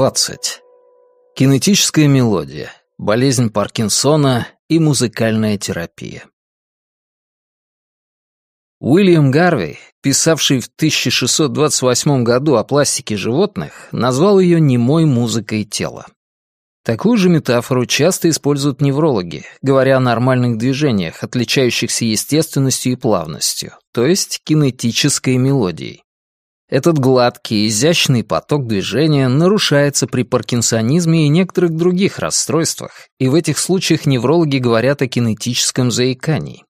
20. Кинетическая мелодия, болезнь Паркинсона и музыкальная терапия. Уильям Гарви, писавший в 1628 году о пластике животных, назвал ее немой музыкой тела. Такую же метафору часто используют неврологи, говоря о нормальных движениях, отличающихся естественностью и плавностью, то есть кинетической мелодией. Этот гладкий, изящный поток движения нарушается при паркинсонизме и некоторых других расстройствах, и в этих случаях неврологи говорят о кинетическом заикании.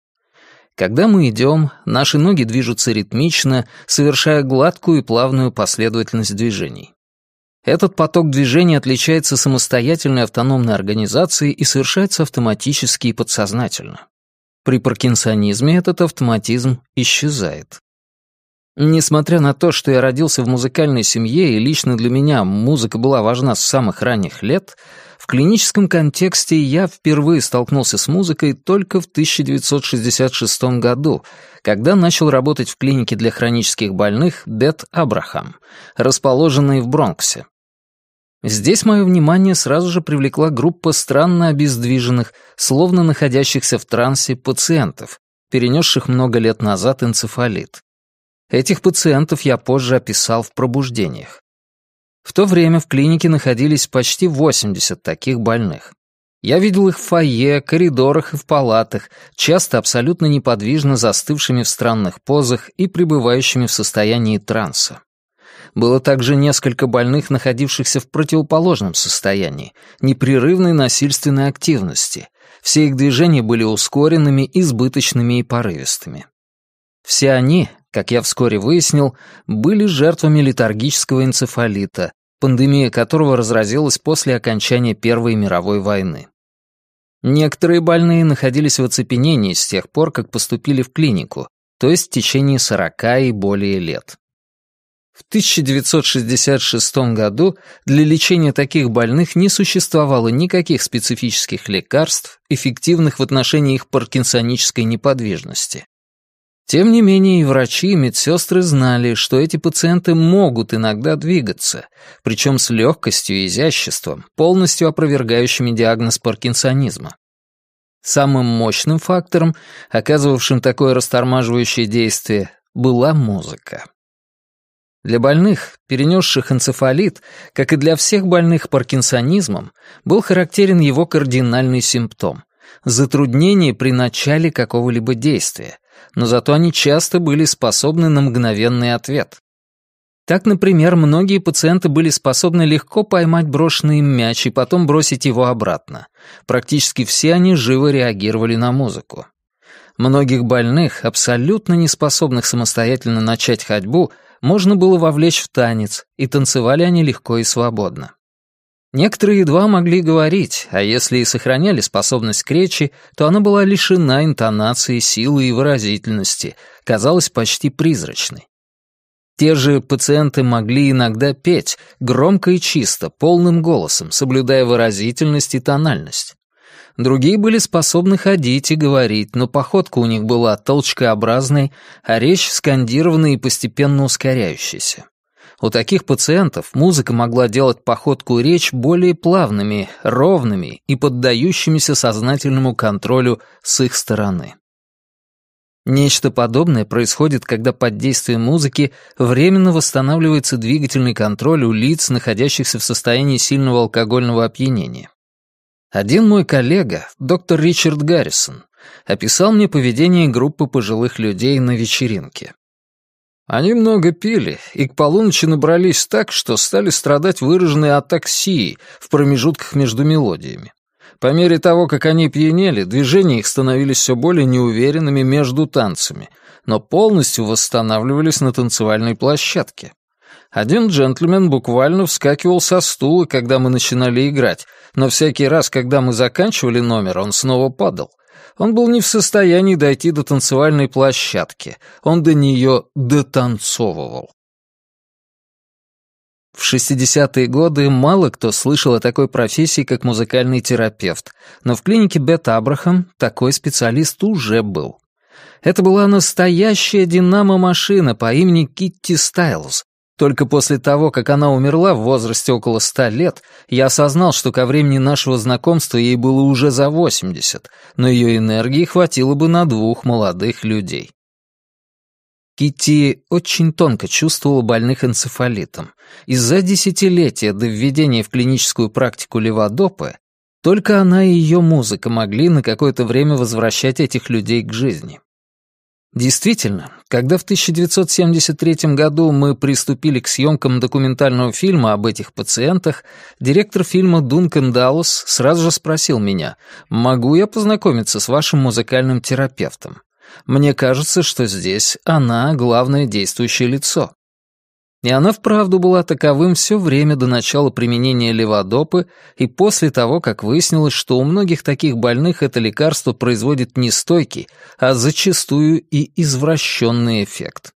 Когда мы идем, наши ноги движутся ритмично, совершая гладкую и плавную последовательность движений. Этот поток движения отличается самостоятельной автономной организацией и совершается автоматически и подсознательно. При паркинсонизме этот автоматизм исчезает. Несмотря на то, что я родился в музыкальной семье и лично для меня музыка была важна с самых ранних лет, в клиническом контексте я впервые столкнулся с музыкой только в 1966 году, когда начал работать в клинике для хронических больных Дет Абрахам, расположенной в Бронксе. Здесь мое внимание сразу же привлекла группа странно обездвиженных, словно находящихся в трансе пациентов, перенесших много лет назад энцефалит. Этих пациентов я позже описал в пробуждениях. В то время в клинике находились почти 80 таких больных. Я видел их в фойе, коридорах и в палатах, часто абсолютно неподвижно застывшими в странных позах и пребывающими в состоянии транса. Было также несколько больных, находившихся в противоположном состоянии, непрерывной насильственной активности. Все их движения были ускоренными, избыточными и порывистыми. Все они, как я вскоре выяснил, были жертвами летаргического энцефалита, пандемия которого разразилась после окончания Первой мировой войны. Некоторые больные находились в оцепенении с тех пор, как поступили в клинику, то есть в течение 40 и более лет. В 1966 году для лечения таких больных не существовало никаких специфических лекарств, эффективных в отношении их паркинсонической неподвижности. Тем не менее, и врачи и медсестры знали, что эти пациенты могут иногда двигаться, причем с легкостью и изяществом, полностью опровергающими диагноз паркинсонизма. Самым мощным фактором, оказывавшим такое растормаживающее действие, была музыка. Для больных, перенесших энцефалит, как и для всех больных паркинсонизмом, был характерен его кардинальный симптом — затруднение при начале какого-либо действия, но зато они часто были способны на мгновенный ответ. Так, например, многие пациенты были способны легко поймать брошенный им мяч и потом бросить его обратно. Практически все они живо реагировали на музыку. Многих больных, абсолютно не способных самостоятельно начать ходьбу, можно было вовлечь в танец, и танцевали они легко и свободно. Некоторые едва могли говорить, а если и сохраняли способность к речи, то она была лишена интонации, силы и выразительности, казалась почти призрачной. Те же пациенты могли иногда петь, громко и чисто, полным голосом, соблюдая выразительность и тональность. Другие были способны ходить и говорить, но походка у них была толчкообразной, а речь скандированной и постепенно ускоряющейся. У таких пациентов музыка могла делать походку и речь более плавными, ровными и поддающимися сознательному контролю с их стороны. Нечто подобное происходит, когда под действием музыки временно восстанавливается двигательный контроль у лиц, находящихся в состоянии сильного алкогольного опьянения. Один мой коллега, доктор Ричард Гаррисон, описал мне поведение группы пожилых людей на вечеринке. Они много пили, и к полуночи набрались так, что стали страдать выраженной атаксией в промежутках между мелодиями. По мере того, как они пьянели, движения их становились все более неуверенными между танцами, но полностью восстанавливались на танцевальной площадке. Один джентльмен буквально вскакивал со стула, когда мы начинали играть, но всякий раз, когда мы заканчивали номер, он снова падал — он был не в состоянии дойти до танцевальной площадки, он до нее дотанцовывал. В 60-е годы мало кто слышал о такой профессии, как музыкальный терапевт, но в клинике Бет Абрахам такой специалист уже был. Это была настоящая динамо-машина по имени Китти Стайлз, только после того, как она умерла в возрасте около ста лет, я осознал, что ко времени нашего знакомства ей было уже за 80, но ее энергии хватило бы на двух молодых людей. Кити очень тонко чувствовала больных энцефалитом, и за десятилетия до введения в клиническую практику леводопы только она и ее музыка могли на какое-то время возвращать этих людей к жизни. Действительно, когда в 1973 году мы приступили к съемкам документального фильма об этих пациентах, директор фильма Дункан Даллас сразу же спросил меня, «Могу я познакомиться с вашим музыкальным терапевтом? Мне кажется, что здесь она — главное действующее лицо». И она вправду была таковым все время до начала применения леводопы и после того, как выяснилось, что у многих таких больных это лекарство производит не стойкий, а зачастую и извращенный эффект.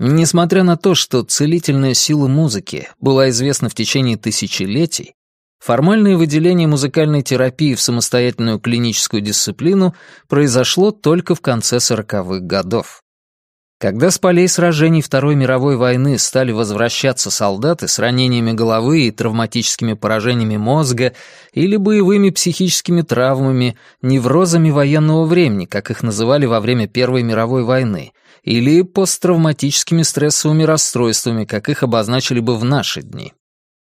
Несмотря на то, что целительная сила музыки была известна в течение тысячелетий, формальное выделение музыкальной терапии в самостоятельную клиническую дисциплину произошло только в конце 40-х годов. Когда с полей сражений Второй мировой войны стали возвращаться солдаты с ранениями головы и травматическими поражениями мозга или боевыми психическими травмами, неврозами военного времени, как их называли во время Первой мировой войны, или посттравматическими стрессовыми расстройствами, как их обозначили бы в наши дни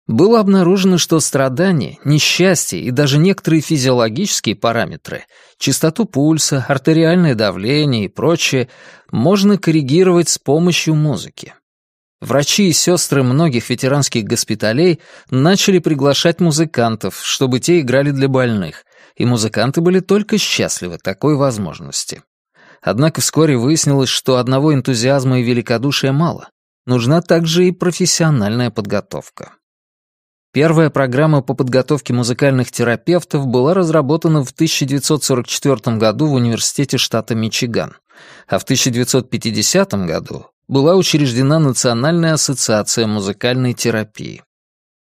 было обнаружено, что страдания, несчастье и даже некоторые физиологические параметры, частоту пульса, артериальное давление и прочее, можно коррегировать с помощью музыки. Врачи и сестры многих ветеранских госпиталей начали приглашать музыкантов, чтобы те играли для больных, и музыканты были только счастливы такой возможности. Однако вскоре выяснилось, что одного энтузиазма и великодушия мало. Нужна также и профессиональная подготовка. Первая программа по подготовке музыкальных терапевтов была разработана в 1944 году в Университете штата Мичиган, а в 1950 году была учреждена Национальная ассоциация музыкальной терапии.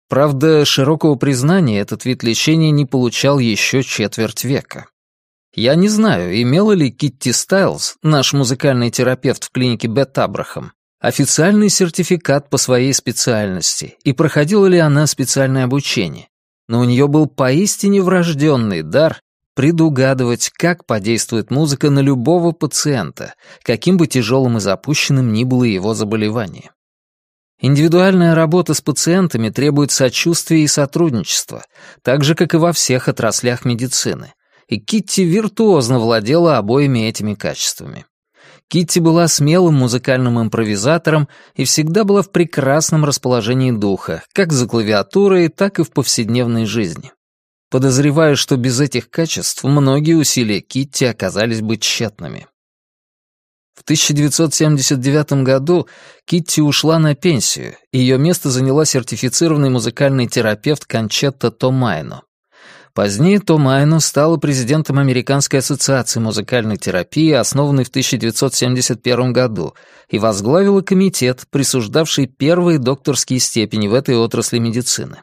Правда, широкого признания этот вид лечения не получал еще четверть века. Я не знаю, имела ли Китти Стайлз, наш музыкальный терапевт в клинике Бет Абрахам, официальный сертификат по своей специальности и проходила ли она специальное обучение, но у нее был поистине врожденный дар предугадывать, как подействует музыка на любого пациента, каким бы тяжелым и запущенным ни было его заболевание. Индивидуальная работа с пациентами требует сочувствия и сотрудничества, так же, как и во всех отраслях медицины, и Китти виртуозно владела обоими этими качествами. Китти была смелым музыкальным импровизатором и всегда была в прекрасном расположении духа, как за клавиатурой, так и в повседневной жизни. Подозреваю, что без этих качеств многие усилия Китти оказались бы тщетными. В 1979 году Китти ушла на пенсию, и ее место заняла сертифицированный музыкальный терапевт Кончетта Томайно. Позднее Томайну стала президентом Американской ассоциации музыкальной терапии, основанной в 1971 году, и возглавила комитет, присуждавший первые докторские степени в этой отрасли медицины.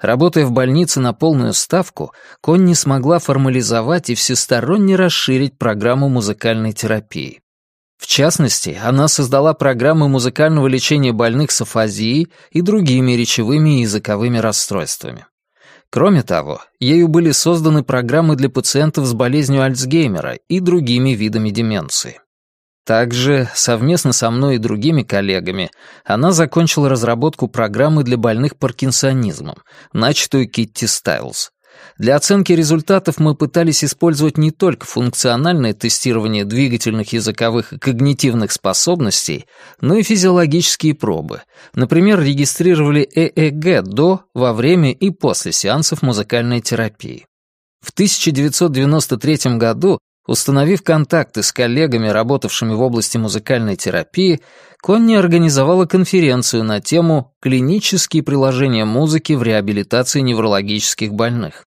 Работая в больнице на полную ставку, Конни смогла формализовать и всесторонне расширить программу музыкальной терапии. В частности, она создала программы музыкального лечения больных с афазией и другими речевыми и языковыми расстройствами. Кроме того, ею были созданы программы для пациентов с болезнью Альцгеймера и другими видами деменции. Также, совместно со мной и другими коллегами, она закончила разработку программы для больных паркинсонизмом, начатую Китти Стайлз. Для оценки результатов мы пытались использовать не только функциональное тестирование двигательных, языковых и когнитивных способностей, но и физиологические пробы. Например, регистрировали ЭЭГ до, во время и после сеансов музыкальной терапии. В 1993 году, установив контакты с коллегами, работавшими в области музыкальной терапии, Конни организовала конференцию на тему «Клинические приложения музыки в реабилитации неврологических больных».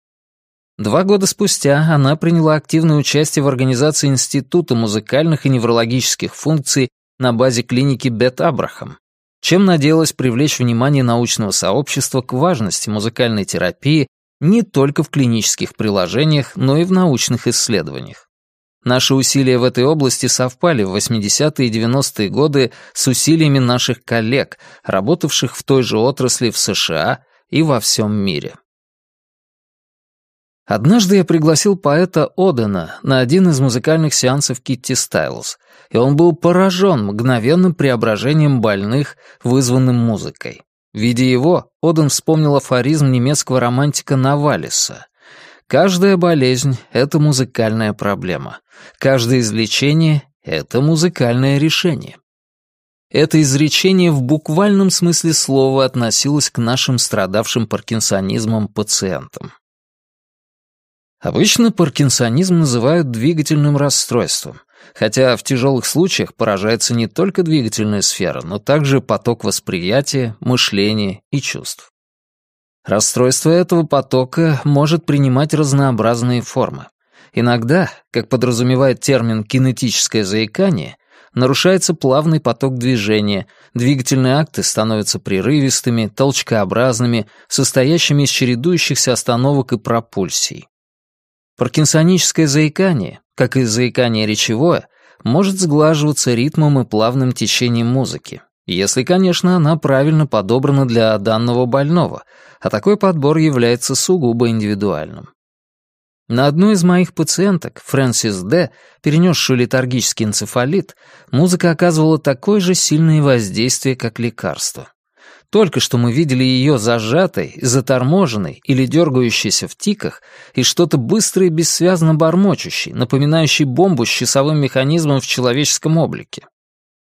Два года спустя она приняла активное участие в организации Института музыкальных и неврологических функций на базе клиники Бет Абрахам, чем надеялась привлечь внимание научного сообщества к важности музыкальной терапии не только в клинических приложениях, но и в научных исследованиях. Наши усилия в этой области совпали в 80-е и 90-е годы с усилиями наших коллег, работавших в той же отрасли в США и во всем мире. Однажды я пригласил поэта Одена на один из музыкальных сеансов Китти Стайлз, и он был поражен мгновенным преображением больных, вызванным музыкой. Видя его, Оден вспомнил афоризм немецкого романтика Навалиса. «Каждая болезнь — это музыкальная проблема. Каждое излечение — это музыкальное решение». Это изречение в буквальном смысле слова относилось к нашим страдавшим паркинсонизмом пациентам. Обычно паркинсонизм называют двигательным расстройством, хотя в тяжелых случаях поражается не только двигательная сфера, но также поток восприятия, мышления и чувств. Расстройство этого потока может принимать разнообразные формы. Иногда, как подразумевает термин «кинетическое заикание», нарушается плавный поток движения, двигательные акты становятся прерывистыми, толчкообразными, состоящими из чередующихся остановок и пропульсий. Паркинсоническое заикание, как и заикание речевое, может сглаживаться ритмом и плавным течением музыки, если, конечно, она правильно подобрана для данного больного, а такой подбор является сугубо индивидуальным. На одну из моих пациенток, Фрэнсис Д., перенесшую летаргический энцефалит, музыка оказывала такое же сильное воздействие, как лекарство. Только что мы видели ее зажатой, заторможенной или дергающейся в тиках, и что-то быстро и бессвязно бормочущей, напоминающей бомбу с часовым механизмом в человеческом облике.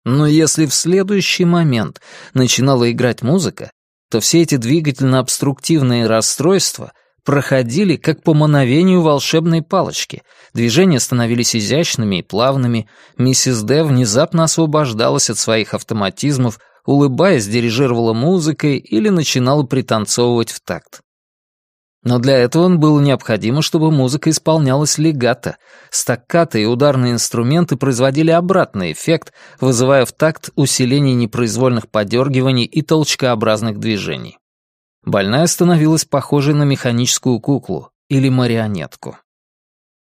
Но если в следующий момент начинала играть музыка, то все эти двигательно-обструктивные расстройства проходили как по мановению волшебной палочки, движения становились изящными и плавными, миссис Д внезапно освобождалась от своих автоматизмов, улыбаясь, дирижировала музыкой или начинала пританцовывать в такт. Но для этого было необходимо, чтобы музыка исполнялась легато. стаккато и ударные инструменты производили обратный эффект, вызывая в такт усиление непроизвольных подергиваний и толчкообразных движений. Больная становилась похожей на механическую куклу или марионетку.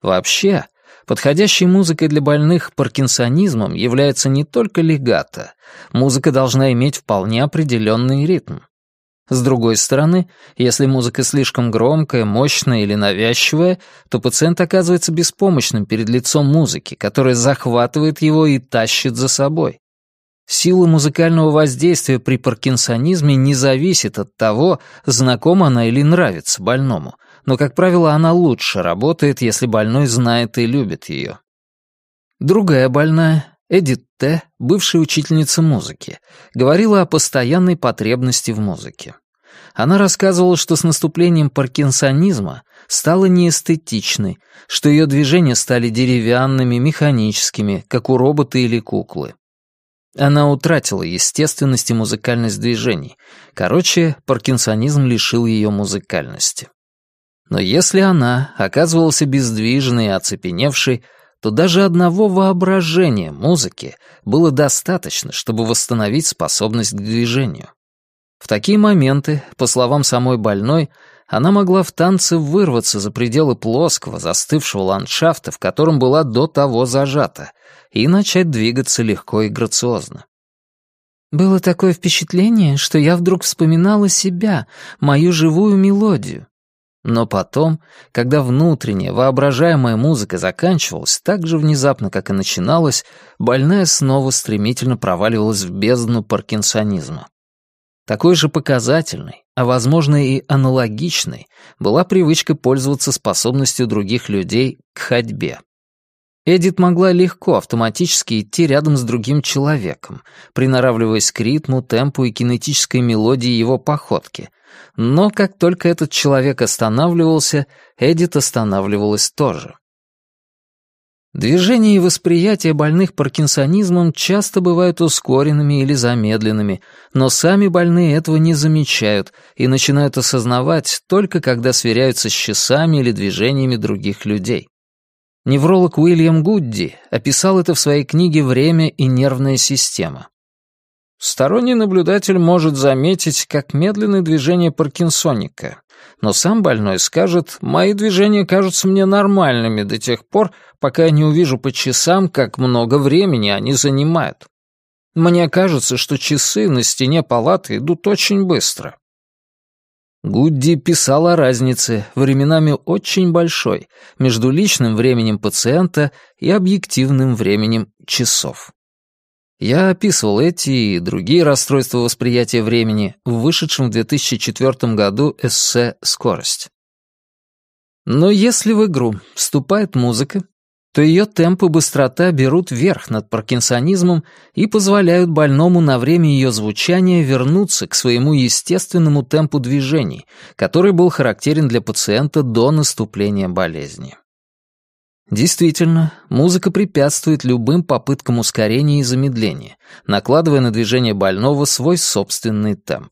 Вообще, Подходящей музыкой для больных паркинсонизмом является не только легато. Музыка должна иметь вполне определенный ритм. С другой стороны, если музыка слишком громкая, мощная или навязчивая, то пациент оказывается беспомощным перед лицом музыки, которая захватывает его и тащит за собой. Сила музыкального воздействия при паркинсонизме не зависит от того, знакома она или нравится больному — но, как правило, она лучше работает, если больной знает и любит ее. Другая больная, Эдит Т., бывшая учительница музыки, говорила о постоянной потребности в музыке. Она рассказывала, что с наступлением паркинсонизма стало неэстетичной, что ее движения стали деревянными, механическими, как у робота или куклы. Она утратила естественность и музыкальность движений. Короче, паркинсонизм лишил ее музыкальности. Но если она оказывалась бездвижной и оцепеневшей, то даже одного воображения музыки было достаточно, чтобы восстановить способность к движению. В такие моменты, по словам самой больной, она могла в танце вырваться за пределы плоского, застывшего ландшафта, в котором была до того зажата, и начать двигаться легко и грациозно. Было такое впечатление, что я вдруг вспоминала себя, мою живую мелодию, но потом, когда внутренняя, воображаемая музыка заканчивалась так же внезапно, как и начиналась, больная снова стремительно проваливалась в бездну паркинсонизма. Такой же показательной, а, возможно, и аналогичной, была привычка пользоваться способностью других людей к ходьбе. Эдит могла легко автоматически идти рядом с другим человеком, приноравливаясь к ритму, темпу и кинетической мелодии его походки. Но как только этот человек останавливался, Эдит останавливалась тоже. Движения и восприятие больных паркинсонизмом часто бывают ускоренными или замедленными, но сами больные этого не замечают и начинают осознавать только когда сверяются с часами или движениями других людей. Невролог Уильям Гудди описал это в своей книге «Время и нервная система». Сторонний наблюдатель может заметить, как медленны движения паркинсоника, но сам больной скажет, «Мои движения кажутся мне нормальными до тех пор, пока я не увижу по часам, как много времени они занимают. Мне кажется, что часы на стене палаты идут очень быстро. Гудди писал о разнице, временами очень большой, между личным временем пациента и объективным временем часов. Я описывал эти и другие расстройства восприятия времени в вышедшем в 2004 году эссе «Скорость». Но если в игру вступает музыка, то ее темп и быстрота берут верх над паркинсонизмом и позволяют больному на время ее звучания вернуться к своему естественному темпу движений, который был характерен для пациента до наступления болезни. Действительно, музыка препятствует любым попыткам ускорения и замедления, накладывая на движение больного свой собственный темп.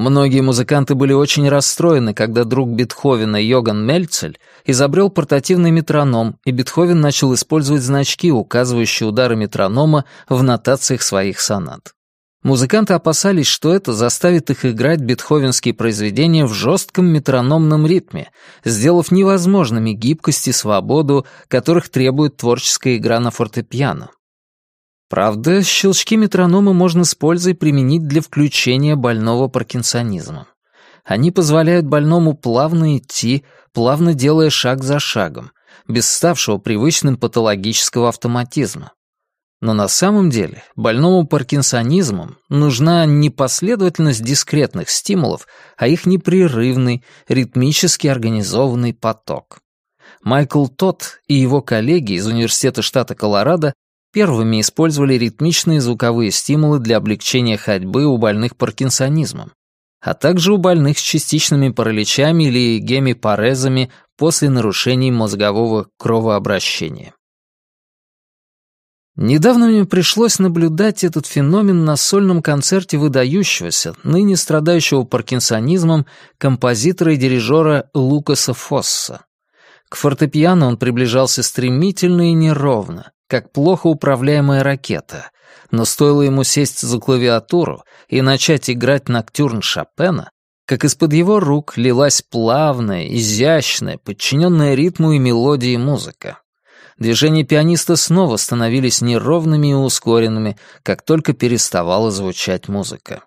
Многие музыканты были очень расстроены, когда друг Бетховена Йоган Мельцель изобрел портативный метроном, и Бетховен начал использовать значки, указывающие удары метронома в нотациях своих сонат. Музыканты опасались, что это заставит их играть бетховенские произведения в жестком метрономном ритме, сделав невозможными гибкость и свободу, которых требует творческая игра на фортепиано. Правда, щелчки метронома можно с пользой применить для включения больного паркинсонизмом. Они позволяют больному плавно идти, плавно делая шаг за шагом, без ставшего привычным патологического автоматизма. Но на самом деле больному паркинсонизмом нужна не последовательность дискретных стимулов, а их непрерывный, ритмически организованный поток. Майкл Тот и его коллеги из Университета штата Колорадо Первыми использовали ритмичные звуковые стимулы для облегчения ходьбы у больных паркинсонизмом, а также у больных с частичными параличами или гемипарезами после нарушений мозгового кровообращения. Недавно мне пришлось наблюдать этот феномен на сольном концерте выдающегося, ныне страдающего паркинсонизмом, композитора и дирижера Лукаса Фосса. К фортепиано он приближался стремительно и неровно, как плохо управляемая ракета, но стоило ему сесть за клавиатуру и начать играть ноктюрн Шопена, как из-под его рук лилась плавная, изящная, подчиненная ритму и мелодии музыка. Движения пианиста снова становились неровными и ускоренными, как только переставала звучать музыка.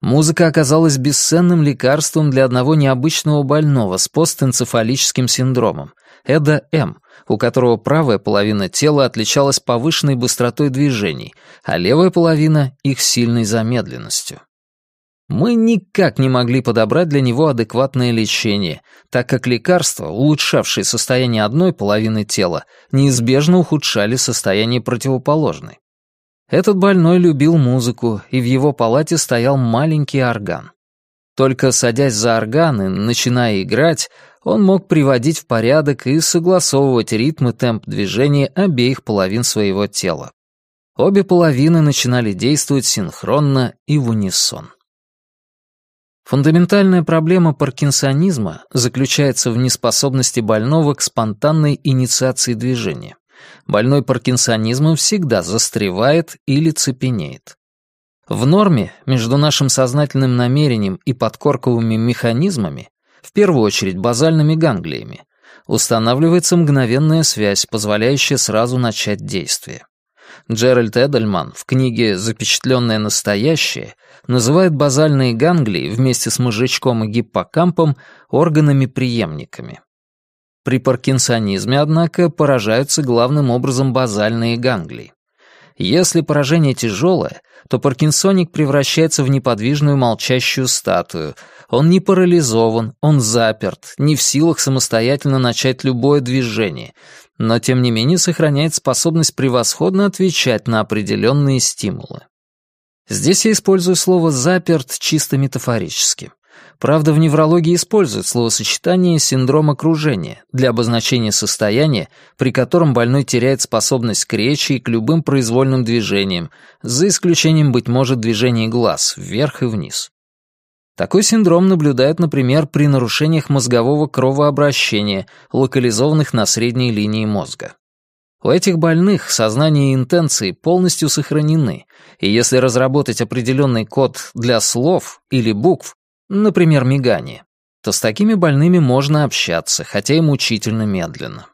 Музыка оказалась бесценным лекарством для одного необычного больного с постэнцефалическим синдромом — Эда М., у которого правая половина тела отличалась повышенной быстротой движений, а левая половина — их сильной замедленностью. Мы никак не могли подобрать для него адекватное лечение, так как лекарства, улучшавшие состояние одной половины тела, неизбежно ухудшали состояние противоположной. Этот больной любил музыку, и в его палате стоял маленький орган. Только садясь за орган и начиная играть, он мог приводить в порядок и согласовывать ритм и темп движения обеих половин своего тела. Обе половины начинали действовать синхронно и в унисон. Фундаментальная проблема паркинсонизма заключается в неспособности больного к спонтанной инициации движения. Больной паркинсонизмом всегда застревает или цепенеет. В норме между нашим сознательным намерением и подкорковыми механизмами в первую очередь базальными ганглиями, устанавливается мгновенная связь, позволяющая сразу начать действие. Джеральд Эдельман в книге «Запечатленное настоящее» называет базальные ганглии вместе с мозжечком и гиппокампом органами-преемниками. При паркинсонизме, однако, поражаются главным образом базальные ганглии. Если поражение тяжелое, то паркинсоник превращается в неподвижную молчащую статую. Он не парализован, он заперт, не в силах самостоятельно начать любое движение, но тем не менее сохраняет способность превосходно отвечать на определенные стимулы. Здесь я использую слово «заперт» чисто метафорически — Правда, в неврологии используют словосочетание «синдром окружения» для обозначения состояния, при котором больной теряет способность к речи и к любым произвольным движениям, за исключением, быть может, движений глаз вверх и вниз. Такой синдром наблюдают, например, при нарушениях мозгового кровообращения, локализованных на средней линии мозга. У этих больных сознание и интенции полностью сохранены, и если разработать определенный код для слов или букв, например, мигание, то с такими больными можно общаться, хотя и мучительно медленно.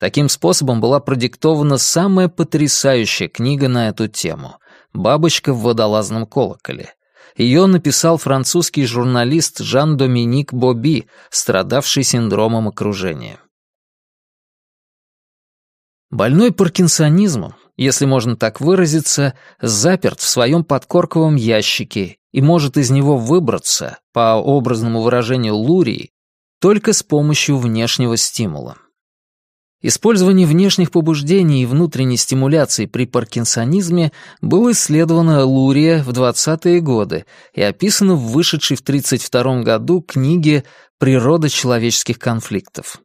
Таким способом была продиктована самая потрясающая книга на эту тему «Бабочка в водолазном колоколе». Ее написал французский журналист Жан-Доминик Боби, страдавший синдромом окружения. Больной паркинсонизмом, если можно так выразиться, заперт в своем подкорковом ящике и может из него выбраться, по образному выражению Лурии, только с помощью внешнего стимула. Использование внешних побуждений и внутренней стимуляции при паркинсонизме было исследовано Лурия в 20-е годы и описано в вышедшей в 1932 году книге «Природа человеческих конфликтов».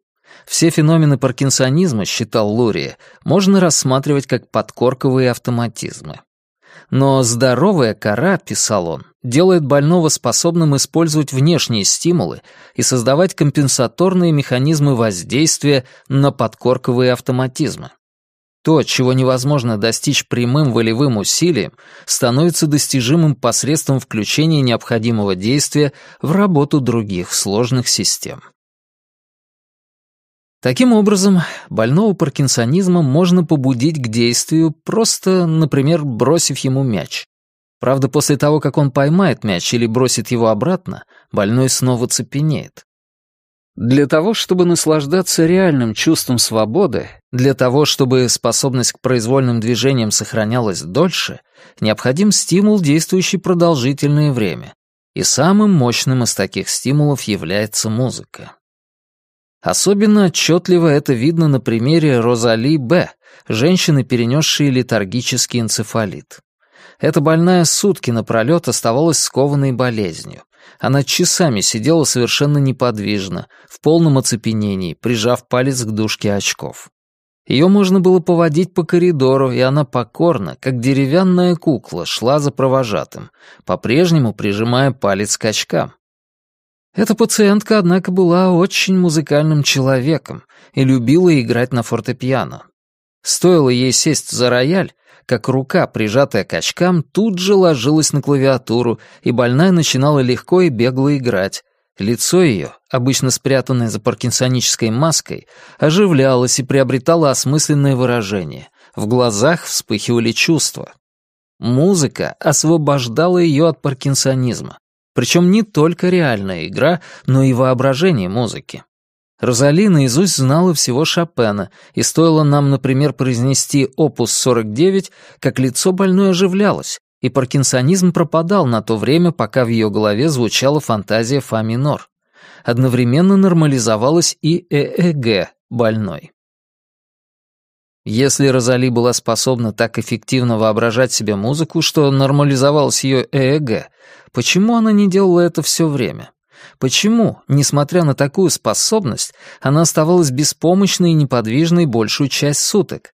Все феномены паркинсонизма, считал Лурия, можно рассматривать как подкорковые автоматизмы. Но здоровая кора, писал он, делает больного способным использовать внешние стимулы и создавать компенсаторные механизмы воздействия на подкорковые автоматизмы. То, чего невозможно достичь прямым волевым усилием, становится достижимым посредством включения необходимого действия в работу других сложных систем. Таким образом, больного паркинсонизмом можно побудить к действию, просто, например, бросив ему мяч. Правда, после того, как он поймает мяч или бросит его обратно, больной снова цепенеет. Для того, чтобы наслаждаться реальным чувством свободы, для того, чтобы способность к произвольным движениям сохранялась дольше, необходим стимул, действующий продолжительное время. И самым мощным из таких стимулов является музыка. Особенно отчетливо это видно на примере Розали Б., женщины, перенесшей летаргический энцефалит. Эта больная сутки напролет оставалась скованной болезнью. Она часами сидела совершенно неподвижно, в полном оцепенении, прижав палец к дужке очков. Ее можно было поводить по коридору, и она покорно, как деревянная кукла, шла за провожатым, по-прежнему прижимая палец к очкам. Эта пациентка, однако, была очень музыкальным человеком и любила играть на фортепиано. Стоило ей сесть за рояль, как рука, прижатая к очкам, тут же ложилась на клавиатуру, и больная начинала легко и бегло играть. Лицо ее, обычно спрятанное за паркинсонической маской, оживлялось и приобретало осмысленное выражение. В глазах вспыхивали чувства. Музыка освобождала ее от паркинсонизма. Причем не только реальная игра, но и воображение музыки. Розали наизусть знала всего Шопена, и стоило нам, например, произнести опус 49, как лицо больной оживлялось, и паркинсонизм пропадал на то время, пока в ее голове звучала фантазия фа минор. Одновременно нормализовалась и ЭЭГ больной. Если Розали была способна так эффективно воображать себе музыку, что нормализовалась ее ЭЭГ, почему она не делала это все время? Почему, несмотря на такую способность, она оставалась беспомощной и неподвижной большую часть суток?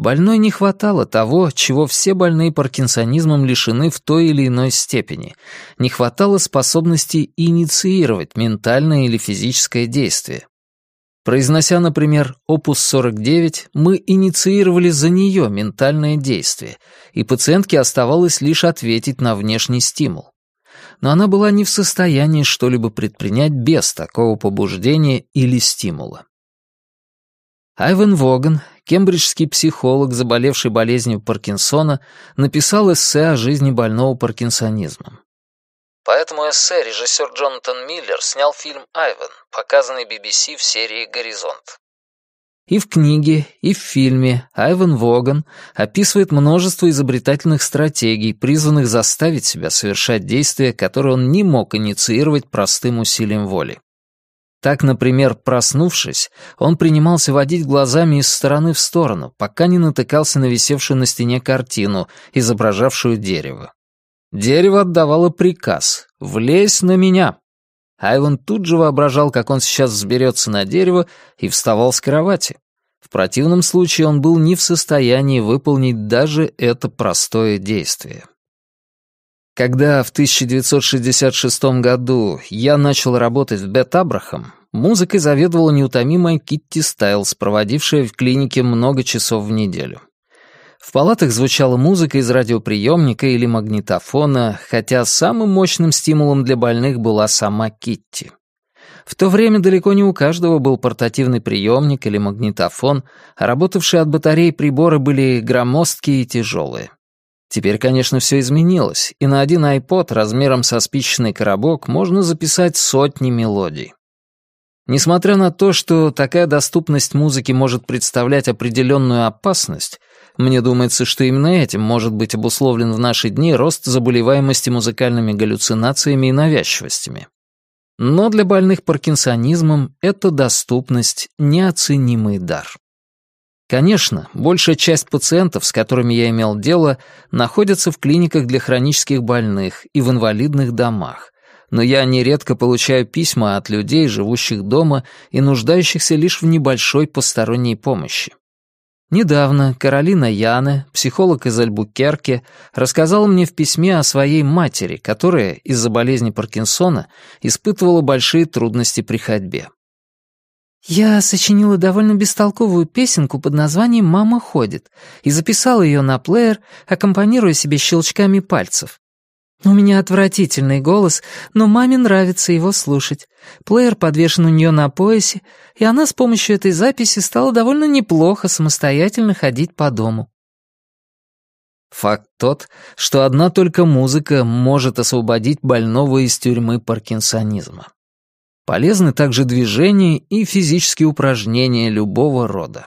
Больной не хватало того, чего все больные паркинсонизмом лишены в той или иной степени. Не хватало способности инициировать ментальное или физическое действие. Произнося, например, опус 49, мы инициировали за нее ментальное действие, и пациентке оставалось лишь ответить на внешний стимул но она была не в состоянии что-либо предпринять без такого побуждения или стимула. Айвен Воган, кембриджский психолог, заболевший болезнью Паркинсона, написал эссе о жизни больного паркинсонизмом. По этому эссе режиссер Джонатан Миллер снял фильм «Айвен», показанный BBC в серии «Горизонт». И в книге, и в фильме Айвен Воган описывает множество изобретательных стратегий, призванных заставить себя совершать действия, которые он не мог инициировать простым усилием воли. Так, например, проснувшись, он принимался водить глазами из стороны в сторону, пока не натыкался на висевшую на стене картину, изображавшую дерево. Дерево отдавало приказ «Влезь на меня!» Айван тут же воображал, как он сейчас взберется на дерево и вставал с кровати. В противном случае он был не в состоянии выполнить даже это простое действие. Когда в 1966 году я начал работать в Бет Абрахам, музыкой заведовала неутомимая Китти Стайлс, проводившая в клинике много часов в неделю. В палатах звучала музыка из радиоприемника или магнитофона, хотя самым мощным стимулом для больных была сама Китти. В то время далеко не у каждого был портативный приемник или магнитофон, а работавшие от батарей приборы были громоздкие и тяжелые. Теперь, конечно, все изменилось, и на один iPod размером со спичечный коробок можно записать сотни мелодий. Несмотря на то, что такая доступность музыки может представлять определенную опасность, мне думается, что именно этим может быть обусловлен в наши дни рост заболеваемости музыкальными галлюцинациями и навязчивостями. Но для больных паркинсонизмом это доступность — неоценимый дар. Конечно, большая часть пациентов, с которыми я имел дело, находятся в клиниках для хронических больных и в инвалидных домах, но я нередко получаю письма от людей, живущих дома и нуждающихся лишь в небольшой посторонней помощи. Недавно Каролина Яне, психолог из Альбукерке, рассказала мне в письме о своей матери, которая из-за болезни Паркинсона испытывала большие трудности при ходьбе. «Я сочинила довольно бестолковую песенку под названием «Мама ходит» и записала ее на плеер, аккомпанируя себе щелчками пальцев. У меня отвратительный голос, но маме нравится его слушать. Плеер подвешен у нее на поясе, и она с помощью этой записи стала довольно неплохо самостоятельно ходить по дому. Факт тот, что одна только музыка может освободить больного из тюрьмы паркинсонизма. Полезны также движения и физические упражнения любого рода.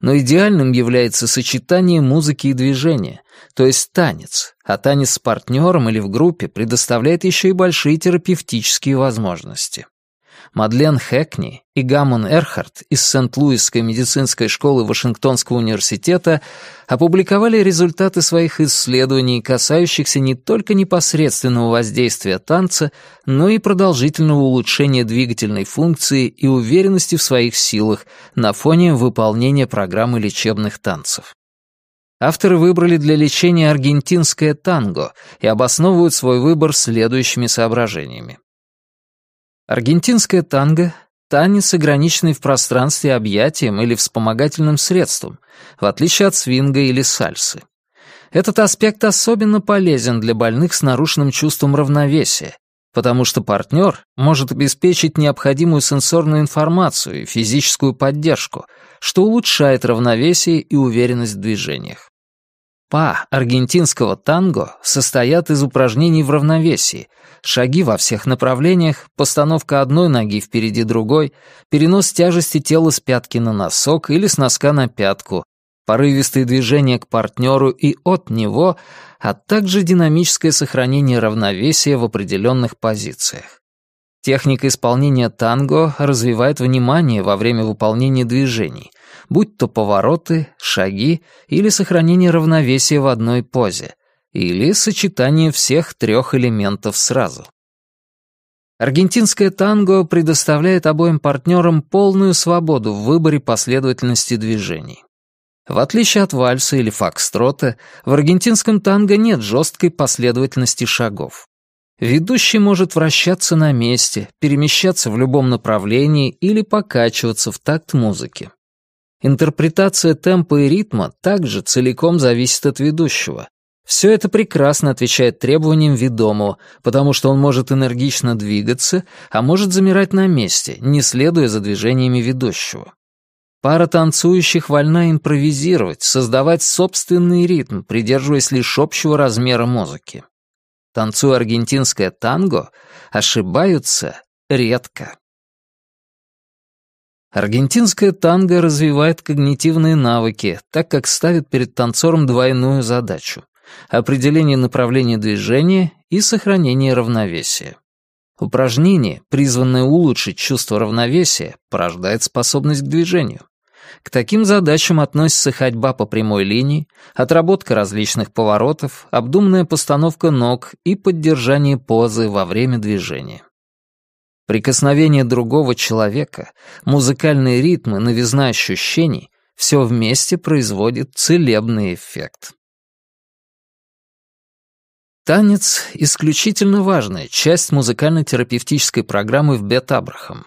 Но идеальным является сочетание музыки и движения, то есть танец, а танец с партнером или в группе предоставляет еще и большие терапевтические возможности. Мадлен Хэкни и Гаммон Эрхарт из Сент-Луисской медицинской школы Вашингтонского университета опубликовали результаты своих исследований, касающихся не только непосредственного воздействия танца, но и продолжительного улучшения двигательной функции и уверенности в своих силах на фоне выполнения программы лечебных танцев. Авторы выбрали для лечения аргентинское танго и обосновывают свой выбор следующими соображениями. Аргентинское танго — танец, ограниченный в пространстве объятием или вспомогательным средством, в отличие от свинга или сальсы. Этот аспект особенно полезен для больных с нарушенным чувством равновесия, потому что партнер может обеспечить необходимую сенсорную информацию и физическую поддержку — что улучшает равновесие и уверенность в движениях. Па аргентинского танго состоят из упражнений в равновесии, шаги во всех направлениях, постановка одной ноги впереди другой, перенос тяжести тела с пятки на носок или с носка на пятку, порывистые движения к партнеру и от него, а также динамическое сохранение равновесия в определенных позициях. Техника исполнения танго развивает внимание во время выполнения движений, будь то повороты, шаги или сохранение равновесия в одной позе, или сочетание всех трех элементов сразу. Аргентинское танго предоставляет обоим партнерам полную свободу в выборе последовательности движений. В отличие от вальса или фокстрота, в аргентинском танго нет жесткой последовательности шагов. Ведущий может вращаться на месте, перемещаться в любом направлении или покачиваться в такт музыки. Интерпретация темпа и ритма также целиком зависит от ведущего. Все это прекрасно отвечает требованиям ведомого, потому что он может энергично двигаться, а может замирать на месте, не следуя за движениями ведущего. Пара танцующих вольна импровизировать, создавать собственный ритм, придерживаясь лишь общего размера музыки танцуя аргентинское танго, ошибаются редко. Аргентинское танго развивает когнитивные навыки, так как ставит перед танцором двойную задачу — определение направления движения и сохранение равновесия. Упражнение, призванное улучшить чувство равновесия, порождает способность к движению. К таким задачам относятся ходьба по прямой линии, отработка различных поворотов, обдуманная постановка ног и поддержание позы во время движения. Прикосновение другого человека, музыкальные ритмы, новизна ощущений — все вместе производит целебный эффект. Танец — исключительно важная часть музыкально-терапевтической программы в Бет-Абрахам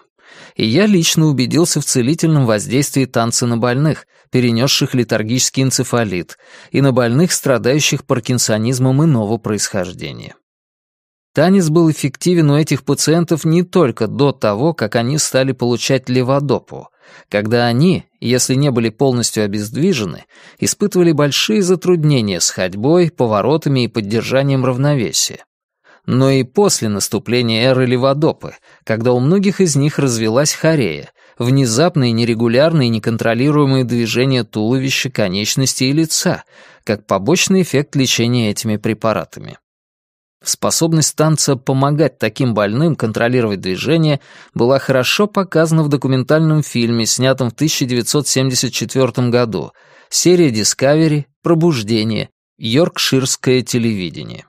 и я лично убедился в целительном воздействии танца на больных, перенесших летаргический энцефалит, и на больных, страдающих паркинсонизмом иного происхождения. Танец был эффективен у этих пациентов не только до того, как они стали получать леводопу, когда они, если не были полностью обездвижены, испытывали большие затруднения с ходьбой, поворотами и поддержанием равновесия но и после наступления эры Леводопы, когда у многих из них развелась хорея, внезапные нерегулярные неконтролируемые движения туловища, конечностей и лица, как побочный эффект лечения этими препаратами. Способность танца помогать таким больным контролировать движение была хорошо показана в документальном фильме, снятом в 1974 году, серия Discovery «Пробуждение», Йоркширское телевидение.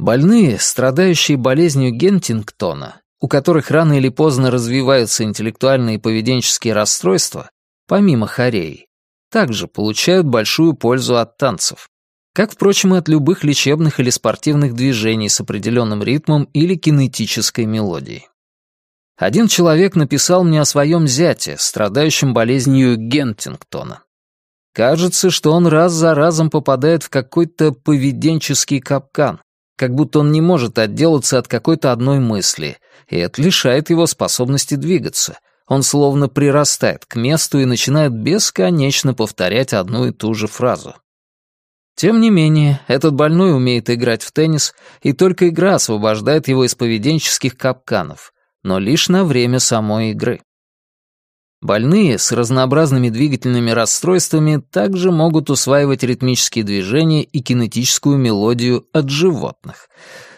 Больные, страдающие болезнью Гентингтона, у которых рано или поздно развиваются интеллектуальные и поведенческие расстройства, помимо хореи, также получают большую пользу от танцев, как, впрочем, и от любых лечебных или спортивных движений с определенным ритмом или кинетической мелодией. Один человек написал мне о своем зяте, страдающем болезнью Гентингтона. Кажется, что он раз за разом попадает в какой-то поведенческий капкан, как будто он не может отделаться от какой-то одной мысли, и это лишает его способности двигаться. Он словно прирастает к месту и начинает бесконечно повторять одну и ту же фразу. Тем не менее, этот больной умеет играть в теннис, и только игра освобождает его из поведенческих капканов, но лишь на время самой игры. Больные с разнообразными двигательными расстройствами также могут усваивать ритмические движения и кинетическую мелодию от животных.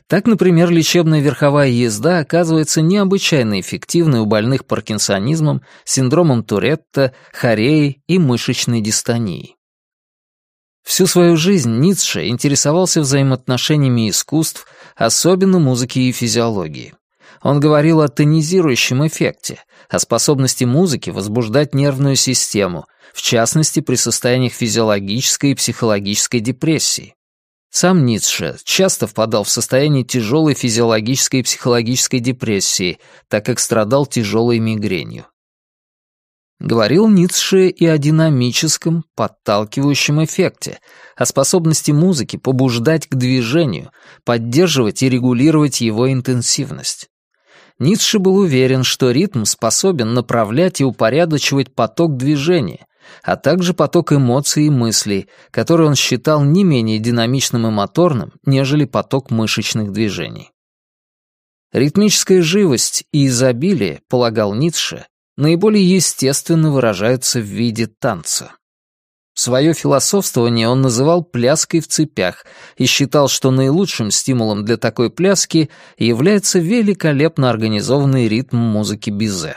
Так, например, лечебная верховая езда оказывается необычайно эффективной у больных паркинсонизмом, синдромом Туретта, хореей и мышечной дистонией. Всю свою жизнь Ницше интересовался взаимоотношениями искусств, особенно музыки и физиологии. Он говорил о тонизирующем эффекте, о способности музыки возбуждать нервную систему, в частности при состояниях физиологической и психологической депрессии. Сам Ницше часто впадал в состояние тяжелой физиологической и психологической депрессии, так как страдал тяжелой мигренью. Говорил Ницше и о динамическом, подталкивающем эффекте, о способности музыки побуждать к движению, поддерживать и регулировать его интенсивность. Ницше был уверен, что ритм способен направлять и упорядочивать поток движения, а также поток эмоций и мыслей, который он считал не менее динамичным и моторным, нежели поток мышечных движений. Ритмическая живость и изобилие, полагал Ницше, наиболее естественно выражаются в виде танца. Свое философствование он называл «пляской в цепях» и считал, что наилучшим стимулом для такой пляски является великолепно организованный ритм музыки Бизе.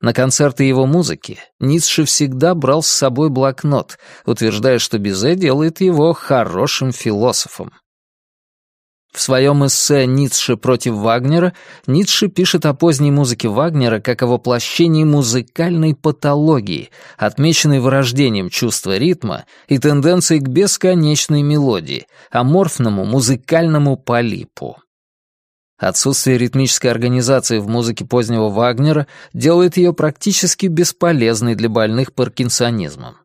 На концерты его музыки Ницше всегда брал с собой блокнот, утверждая, что Бизе делает его хорошим философом. В своем эссе «Ницше против Вагнера» Ницше пишет о поздней музыке Вагнера как о воплощении музыкальной патологии, отмеченной вырождением чувства ритма и тенденцией к бесконечной мелодии, аморфному музыкальному полипу. Отсутствие ритмической организации в музыке позднего Вагнера делает ее практически бесполезной для больных паркинсонизмом.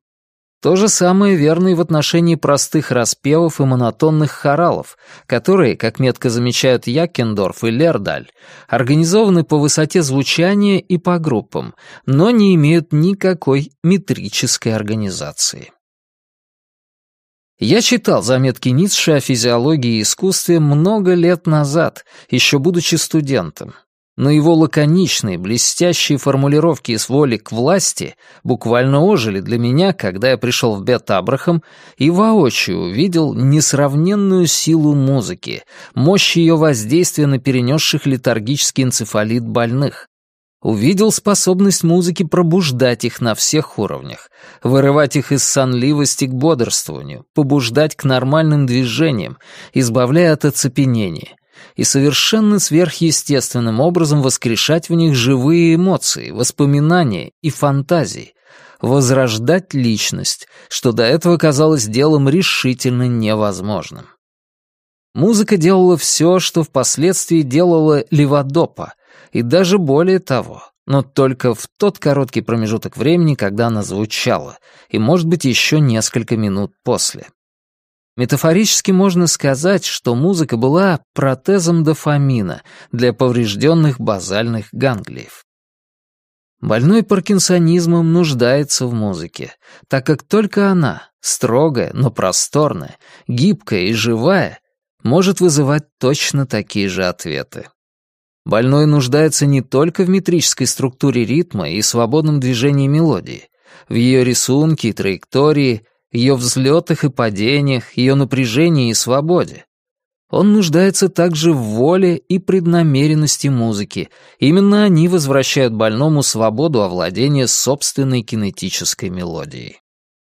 То же самое верно и в отношении простых распевов и монотонных хоралов, которые, как метко замечают Якендорф и Лердаль, организованы по высоте звучания и по группам, но не имеют никакой метрической организации. Я читал заметки Ницше о физиологии и искусстве много лет назад, еще будучи студентом, но его лаконичные, блестящие формулировки из воли к власти буквально ожили для меня, когда я пришел в бет Абрахам и воочию увидел несравненную силу музыки, мощь ее воздействия на перенесших летаргический энцефалит больных. Увидел способность музыки пробуждать их на всех уровнях, вырывать их из сонливости к бодрствованию, побуждать к нормальным движениям, избавляя от оцепенения — и совершенно сверхъестественным образом воскрешать в них живые эмоции, воспоминания и фантазии, возрождать личность, что до этого казалось делом решительно невозможным. Музыка делала все, что впоследствии делала Левадопа, и даже более того, но только в тот короткий промежуток времени, когда она звучала, и, может быть, еще несколько минут после. Метафорически можно сказать, что музыка была протезом дофамина для поврежденных базальных ганглиев. Больной паркинсонизмом нуждается в музыке, так как только она, строгая, но просторная, гибкая и живая, может вызывать точно такие же ответы. Больной нуждается не только в метрической структуре ритма и свободном движении мелодии, в ее рисунке и траектории, ее взлетах и падениях, ее напряжении и свободе. Он нуждается также в воле и преднамеренности музыки. Именно они возвращают больному свободу овладения собственной кинетической мелодией.